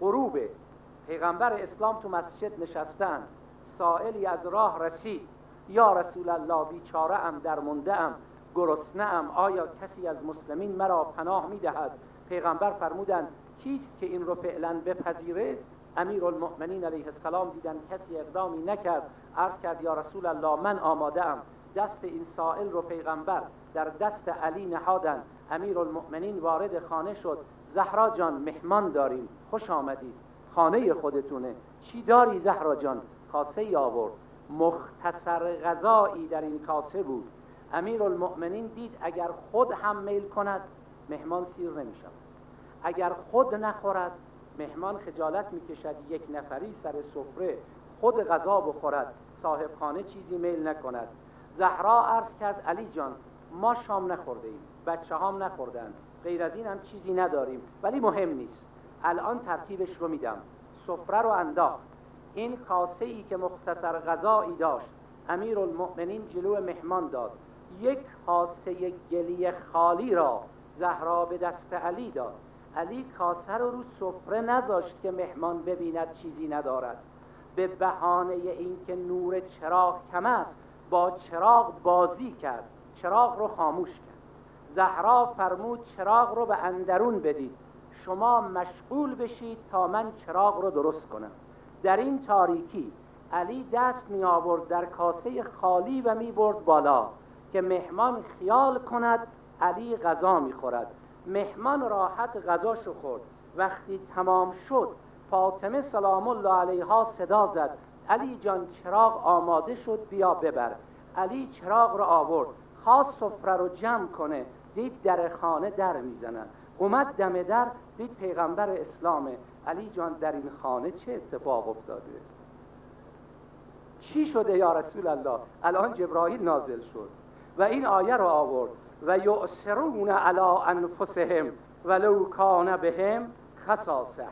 غروب. پیغمبر اسلام تو مسجد نشستن. سائلی از راه رسید. یا رسول الله بیچاره ام در مونده ام گرسنه ام آیا کسی از مسلمین مرا پناه می‌دهد پیغمبر فرمودند کیست که این رو فعلا بپذیره؟ امیر المؤمنین علیه السلام دیدن کسی اقدامی نکرد. عرض کرد یا رسول الله من آماده ام. دست این سائل رو پیغمبر در دست علی نهادن. امیر المؤمنین وارد خانه شد. زهرا جان مهمان داریم. خوش آمدید. خانه خودتونه. چی داری زهرا جان؟ کاسه آورد. مختصر غذایی در این کاسه بود. امیر المؤمنین دید اگر خود هم میل کند مهمان سیر نمی شود اگر خود نخورد مهمان خجالت می‌کشد. یک نفری سر سفره خود غذا بخورد. صاحب خانه چیزی میل نکند. زهرا عرض کرد علی جان ما شام نخورده ایم بچه هم نخوردن غیر از این هم چیزی نداریم ولی مهم نیست. الان ترتیبش رو میدم. سفره رو انداخت. این کاسه ای که مختصر غذایی داشت امیر المؤمنین جلو مهمان داد. یک کاسه گلی خالی را زهرا به دست علی داد. علی کاسه رو رو سفره نذاشت که مهمان ببیند چیزی ندارد. به بهانه اینکه نور چراغ کم است با چراغ بازی کرد. چراغ رو خاموش کرد. زهرا فرمود چراغ رو به اندرون بدید. شما مشغول بشید تا من چراغ رو درست کنم. در این تاریکی علی دست می آورد در کاسه خالی و می برد بالا. که مهمان خیال کند علی غذا می خورد. مهمان راحت غذاشو خورد. وقتی تمام شد فاطمه سلام الله علیها صدا زد. علی جان چراغ آماده شد بیا ببر. علی چراغ رو آورد. خواست سفره رو جمع کنه. دید در خانه در می‌زنن اومد دم در دید پیغمبر اسلامه. علی جان در این خانه چه اتفاق افتاده؟ چی شده یا رسول الله؟ الان جبرائیل نازل شد و این آیه رو آورد. و یؤثرون علی انفسهم ولو کان بهم خصاصه.